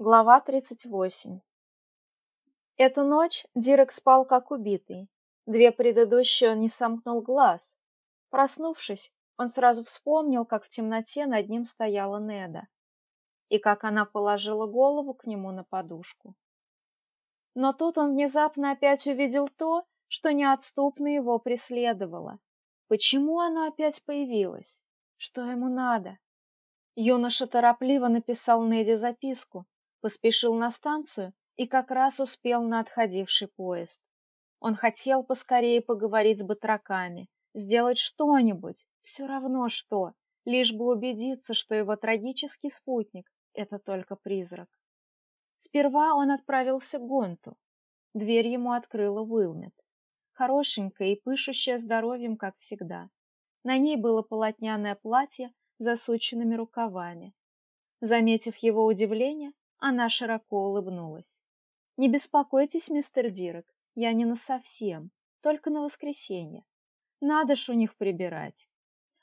Глава 38 Эту ночь Дирек спал как убитый. Две предыдущие он не сомкнул глаз. Проснувшись, он сразу вспомнил, как в темноте над ним стояла Неда, и как она положила голову к нему на подушку. Но тут он внезапно опять увидел то, что неотступно его преследовало. Почему оно опять появилось? Что ему надо? Юноша торопливо написал Неде записку, поспешил на станцию и как раз успел на отходивший поезд. Он хотел поскорее поговорить с батраками, сделать что-нибудь, все равно что, лишь бы убедиться, что его трагический спутник — это только призрак. Сперва он отправился к Гонту. Дверь ему открыла Уилмет. Хорошенькая и пышущая здоровьем, как всегда. На ней было полотняное платье с засученными рукавами. Заметив его удивление, она широко улыбнулась. «Не беспокойтесь, мистер Дирек, я не насовсем, только на воскресенье. Надо ж у них прибирать.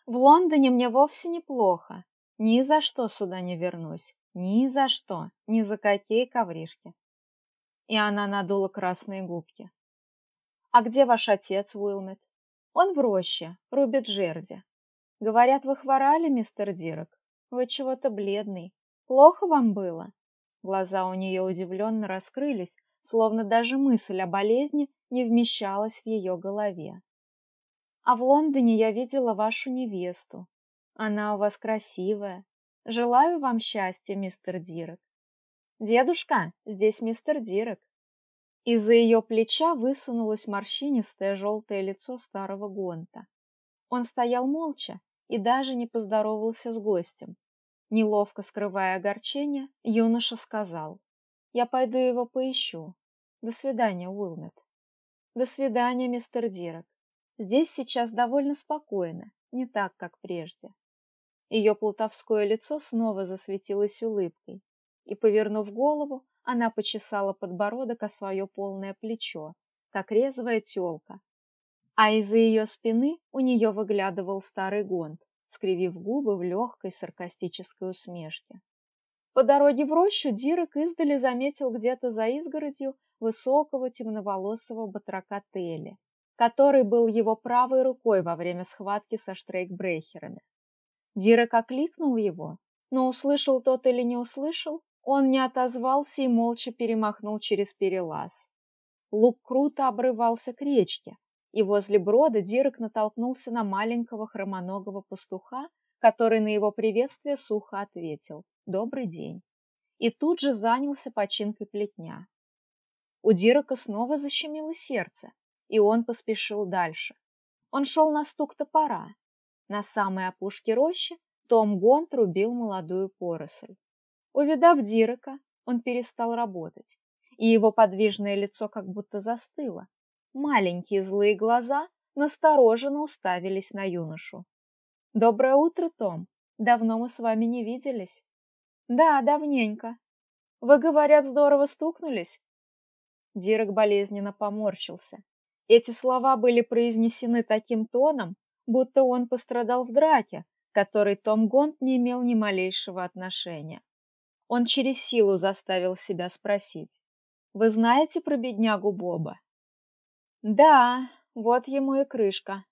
В Лондоне мне вовсе неплохо. Ни за что сюда не вернусь. Ни за что. Ни за какие ковришки». И она надула красные губки. «А где ваш отец, Уилмет?» «Он в роще, рубит жерди. Говорят, вы хворали, мистер Дирек? Вы чего-то бледный. Плохо вам было?» Глаза у нее удивленно раскрылись, словно даже мысль о болезни не вмещалась в ее голове. «А в Лондоне я видела вашу невесту. Она у вас красивая. Желаю вам счастья, мистер Дирек». «Дедушка, здесь мистер Дирек». Из-за ее плеча высунулось морщинистое желтое лицо старого Гонта. Он стоял молча и даже не поздоровался с гостем, Неловко скрывая огорчение, юноша сказал, «Я пойду его поищу. До свидания, Уилмет». «До свидания, мистер Дирек. Здесь сейчас довольно спокойно, не так, как прежде». Ее плутовское лицо снова засветилось улыбкой, и, повернув голову, она почесала подбородок о свое полное плечо, как резвая телка. А из-за ее спины у нее выглядывал старый гонт, скривив губы в легкой саркастической усмешке. По дороге в рощу Дирек издали заметил где-то за изгородью высокого темноволосого батрака Телли, который был его правой рукой во время схватки со штрейкбрехерами. Дирек окликнул его, но услышал тот или не услышал, он не отозвался и молча перемахнул через перелаз. Лук круто обрывался к речке, и возле брода Дирек натолкнулся на маленького хромоногого пастуха, который на его приветствие сухо ответил «Добрый день» и тут же занялся починкой плетня. У Дирека снова защемило сердце, и он поспешил дальше. Он шел на стук топора. На самой опушке рощи Том Гонт рубил молодую поросль. Увидав Дирека, он перестал работать, и его подвижное лицо как будто застыло, Маленькие злые глаза настороженно уставились на юношу. «Доброе утро, Том. Давно мы с вами не виделись». «Да, давненько. Вы, говорят, здорово стукнулись?» Дирек болезненно поморщился. Эти слова были произнесены таким тоном, будто он пострадал в драке, которой Том Гонт не имел ни малейшего отношения. Он через силу заставил себя спросить. «Вы знаете про беднягу Боба?» Да, вот ему и крышка.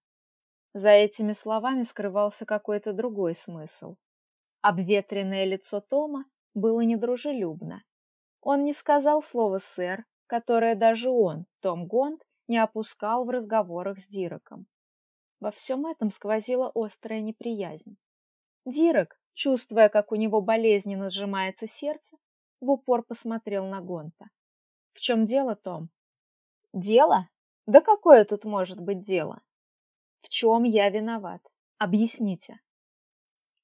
За этими словами скрывался какой-то другой смысл. Обветренное лицо Тома было недружелюбно. Он не сказал слова «сэр», которое даже он, Том Гонд, не опускал в разговорах с Диреком. Во всем этом сквозила острая неприязнь. Дирек, чувствуя, как у него болезненно сжимается сердце, в упор посмотрел на Гонта. «В чем дело, Том?» «Дело?» Да какое тут может быть дело? В чем я виноват? Объясните.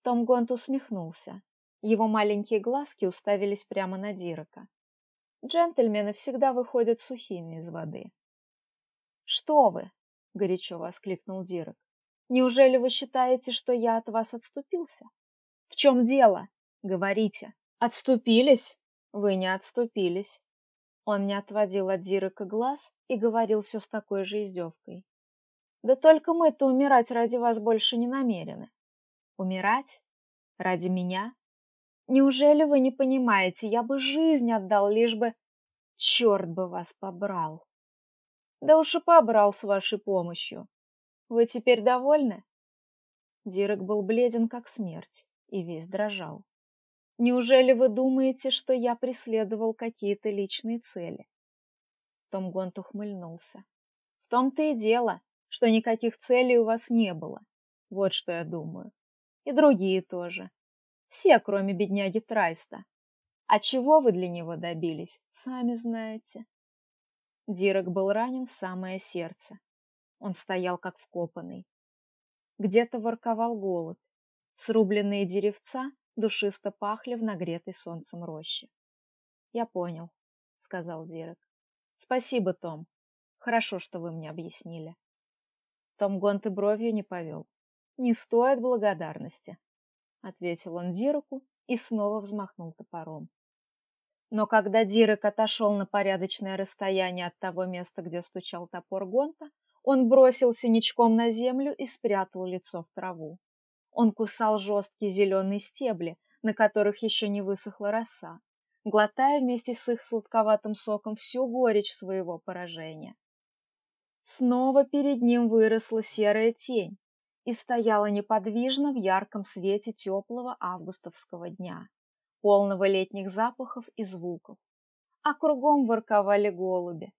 Том Гонт усмехнулся. Его маленькие глазки уставились прямо на Дирека. Джентльмены всегда выходят сухими из воды. «Что вы!» — горячо воскликнул Дирек. «Неужели вы считаете, что я от вас отступился? В чем дело? Говорите. Отступились? Вы не отступились. Он не отводил от Дирека глаз и говорил все с такой же издевкой. «Да только мы-то умирать ради вас больше не намерены». «Умирать? Ради меня?» Неужели вы не понимаете, я бы жизнь отдал, лишь бы... Черт бы вас побрал. Да уж и побрал с вашей помощью. Вы теперь довольны? Дирек был бледен, как смерть, и весь дрожал. Неужели вы думаете, что я преследовал какие-то личные цели? Том Гонт ухмыльнулся. В том-то и дело, что никаких целей у вас не было. Вот что я думаю. И другие тоже. Все, кроме бедняги Трайста. А чего вы для него добились, сами знаете. Дирек был ранен в самое сердце. Он стоял как вкопанный. Где-то ворковал голод. Срубленные деревца душисто пахли в нагретой солнцем роще. «Я понял», — сказал Дирек. «Спасибо, Том. Хорошо, что вы мне объяснили». Том Гонт и бровью не повел. «Не стоит благодарности», — ответил он Диреку и снова взмахнул топором. Но когда Дирек отошел на порядочное расстояние от того места, где стучал топор Гонта, он бросился ничком на землю и спрятал лицо в траву. Он кусал жесткие зеленые стебли, на которых еще не высохла роса, глотая вместе с их сладковатым соком всю горечь своего поражения. Снова перед ним выросла серая тень, и стояла неподвижно в ярком свете теплого августовского дня, полного летних запахов и звуков. А кругом ворковали голуби,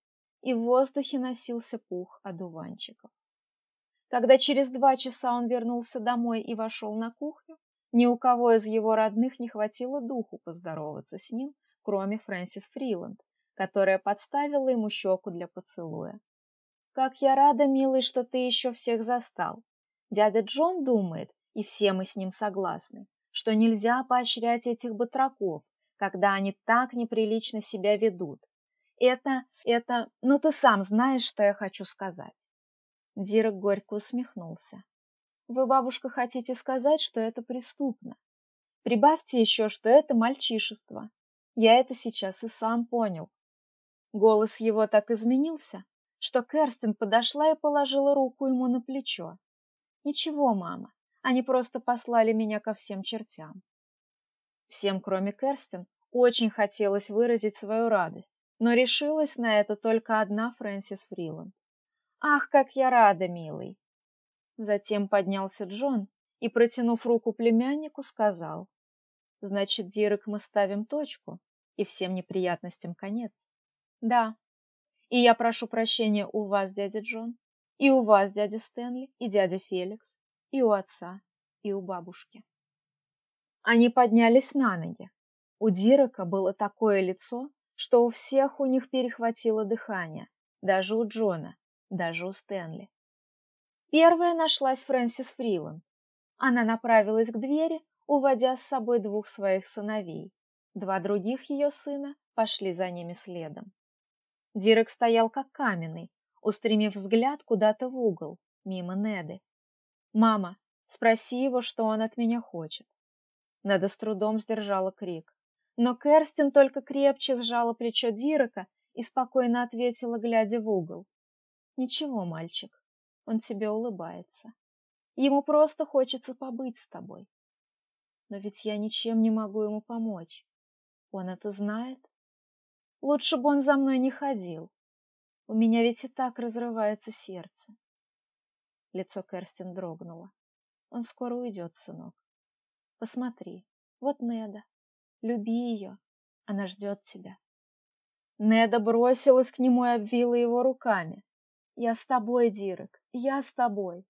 и в воздухе носился пух одуванчиков. Когда через два часа он вернулся домой и вошел на кухню, ни у кого из его родных не хватило духу поздороваться с ним, кроме Фрэнсис Фриланд, которая подставила ему щеку для поцелуя. «Как я рада, милый, что ты еще всех застал. Дядя Джон думает, и все мы с ним согласны, что нельзя поощрять этих батраков, когда они так неприлично себя ведут. Это, это, ну ты сам знаешь, что я хочу сказать. Дирек горько усмехнулся. Вы, бабушка, хотите сказать, что это преступно? Прибавьте еще, что это мальчишество. Я это сейчас и сам понял. Голос его так изменился, что Керстин подошла и положила руку ему на плечо. Ничего, мама, они просто послали меня ко всем чертям. Всем, кроме Керстин, очень хотелось выразить свою радость, но решилась на это только одна Фрэнсис Фриланд. «Ах, как я рада, милый!» Затем поднялся Джон и, протянув руку племяннику, сказал, «Значит, Дирек, мы ставим точку, и всем неприятностям конец». «Да, и я прошу прощения у вас, дядя Джон, и у вас, дядя Стэнли, и дядя Феликс, и у отца, и у бабушки. Они поднялись на ноги. У Дирека было такое лицо, что у всех у них перехватило дыхание, даже у Джона, даже у Стэнли. Первая нашлась Фрэнсис Фриланд. Она направилась к двери, уводя с собой двух своих сыновей. Два других ее сына пошли за ними следом. Дирек стоял как каменный, устремив взгляд куда-то в угол, мимо Неды. «Мама, спроси его, что он от меня хочет». Неда с трудом сдержала крик. Но Керстин только крепче сжала плечо Дирека и спокойно ответила, глядя в угол. «Ничего, мальчик, он тебе улыбается. Ему просто хочется побыть с тобой. Но ведь я ничем не могу ему помочь. Он это знает. Лучше бы он за мной не ходил. У меня ведь и так разрывается сердце. Лицо Керстин дрогнуло. Он скоро уйдет, сынок. Посмотри, вот Неда. Люби ее, она ждет тебя. Неда бросилась к нему и обвила его руками. «Я с тобой, Дирек, я с тобой!»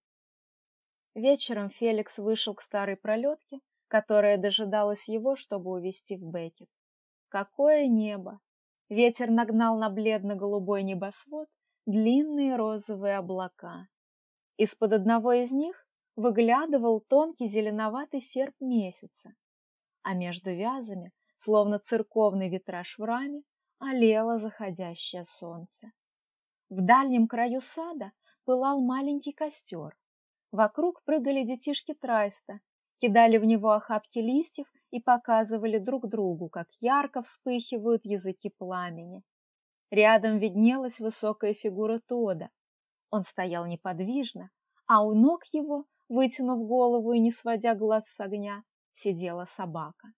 Вечером Феликс вышел к старой пролетке, которая дожидалась его, чтобы увезти в Бекет. Какое небо! Ветер нагнал на бледно-голубой небосвод длинные розовые облака. Из-под одного из них выглядывал тонкий зеленоватый серп месяца, а между вязами, словно церковный витраж в раме, олело заходящее солнце. В дальнем краю сада пылал маленький костер. Вокруг прыгали детишки Трайста, кидали в него охапки листьев и показывали друг другу, как ярко вспыхивают языки пламени. Рядом виднелась высокая фигура Тода. Он стоял неподвижно, а у ног его, вытянув голову и не сводя глаз с огня, сидела собака.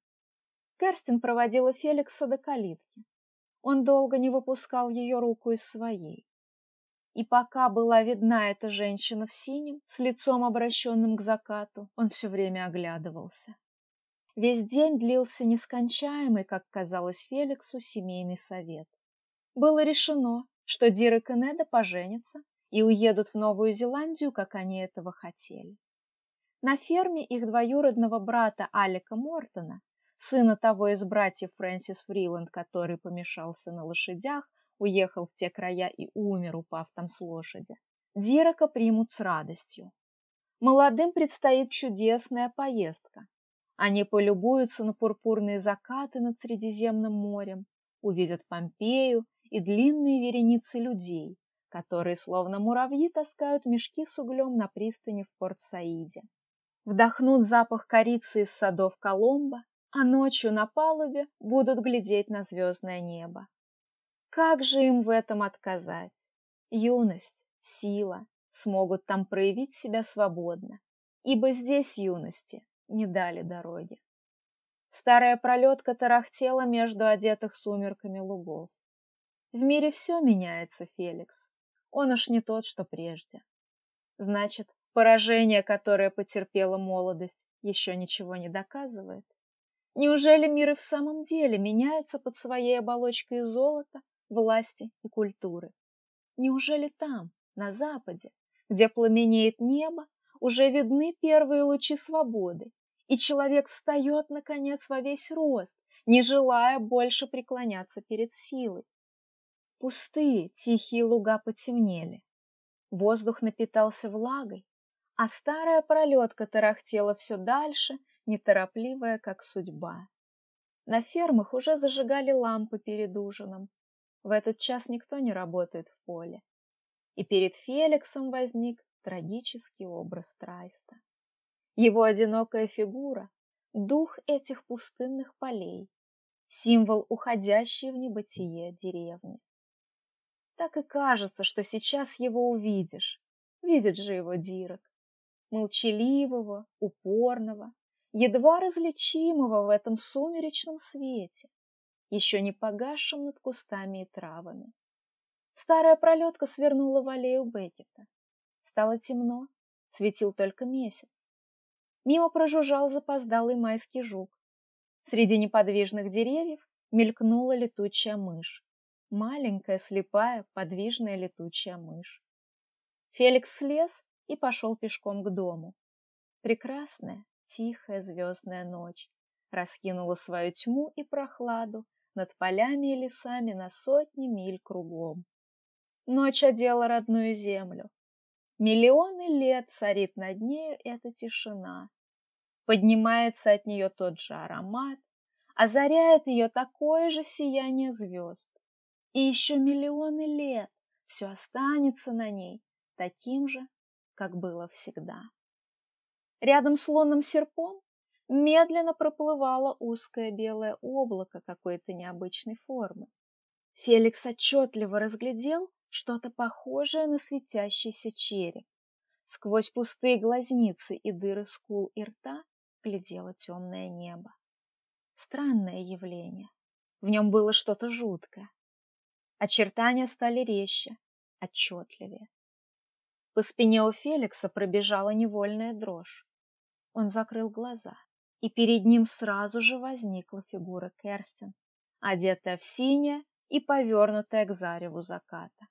Керстин проводила Феликса до калитки. Он долго не выпускал ее руку из своей. И пока была видна эта женщина в синем, с лицом обращенным к закату, он все время оглядывался. Весь день длился нескончаемый, как казалось Феликсу, семейный совет. Было решено, что Дирек и Неда поженятся и уедут в Новую Зеландию, как они этого хотели. На ферме их двоюродного брата Алика Мортона, сына того из братьев Фрэнсис Фриланд, который помешался на лошадях, уехал в те края и умер, упав там с лошади, Дирака примут с радостью. Молодым предстоит чудесная поездка. Они полюбуются на пурпурные закаты над Средиземным морем, увидят Помпею и длинные вереницы людей, которые словно муравьи таскают мешки с углем на пристани в Порт-Саиде. Вдохнут запах корицы из садов Коломбо, а ночью на палубе будут глядеть на звездное небо. Как же им в этом отказать? Юность, сила смогут там проявить себя свободно, ибо здесь юности не дали дороги. Старая пролетка тарахтела между одетых сумерками лугов. В мире все меняется, Феликс. Он уж не тот, что прежде. Значит, поражение, которое потерпела молодость, еще ничего не доказывает. Неужели мир и в самом деле меняется под своей оболочкой золота, власти и культуры? Неужели там, на Западе, где пламенеет небо, уже видны первые лучи свободы, и человек встает, наконец, во весь рост, не желая больше преклоняться перед силой? Пустые, тихие луга потемнели. Воздух напитался влагой, а старая пролетка тарахтела все дальше, неторопливая, как судьба. На фермах уже зажигали лампы перед ужином. В этот час никто не работает в поле. И перед Феликсом возник трагический образ Трайста. Его одинокая фигура — дух этих пустынных полей, символ уходящей в небытие деревни. Так и кажется, что сейчас его увидишь. Видит же его Дирок. Молчаливого, упорного, едва различимого в этом сумеречном свете, еще не погасшем над кустами и травами. Старая пролетка свернула в аллею Беккета. Стало темно, светил только месяц. Мимо прожужжал запоздалый майский жук. Среди неподвижных деревьев мелькнула летучая мышь маленькая, слепая, подвижная летучая мышь. Феликс слез и пошел пешком к дому. Прекрасная, тихая звездная ночь раскинула свою тьму и прохладу над полями и лесами на сотни миль кругом. Ночь одела родную землю. Миллионы лет царит над нею эта тишина. Поднимается от нее тот же аромат, озаряет ее такое же сияние звезд. И еще миллионы лет все останется на ней таким же, как было всегда. Рядом с лунным серпом медленно проплывало узкое белое облако какой-то необычной формы. Феликс отчетливо разглядел что-то похожее на светящийся череп. Сквозь пустые глазницы и дыры скул и рта глядело темное небо. Странное явление. В нем было что-то жуткое. Очертания стали резче, отчетливее. По спине у Феликса пробежала невольная дрожь. Он закрыл глаза, и перед ним сразу же возникла фигура Керстин, одетая в синее и повернутая к зареву заката.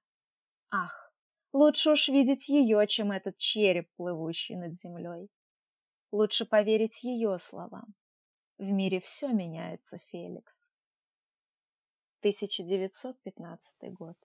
Ах, лучше уж видеть ее, чем этот череп, плывущий над землей. Лучше поверить ее словам. В мире все меняется, Феликс. 1915 год.